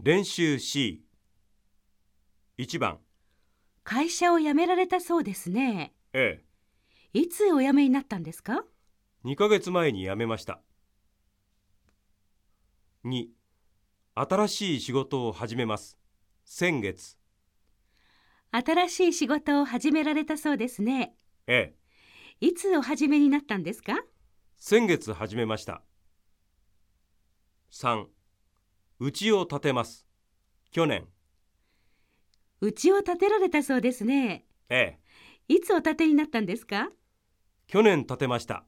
練習 C 1番。会社を辞められたそうですね。A いつお辞めになったんですか？2ヶ月前に辞めました。2新しい仕事を始めます。先月。新しい仕事を始められたそうですね。A いつお始めになったんですか？先月始めました。3家を建てます。去年。家を建てられたそうですね。A いつお建てになったんですか？去年建てました